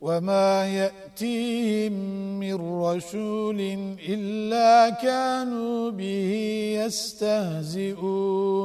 وما يأتيهم من رسول إلا كانوا به يستهزئون